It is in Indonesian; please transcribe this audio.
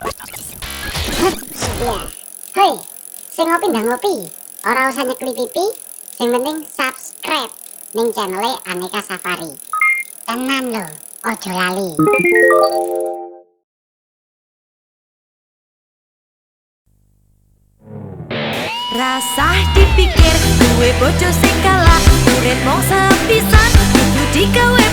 Ya. Hei, sing ngopi ndang ngopi. Ora usah nyekli pipi, sing penting subscribe ning channel e Aneka Safari. Tenan lho, ojo lali. Rasah dipikir duwe bojo sing kalah urip mong sepisan kudu digawe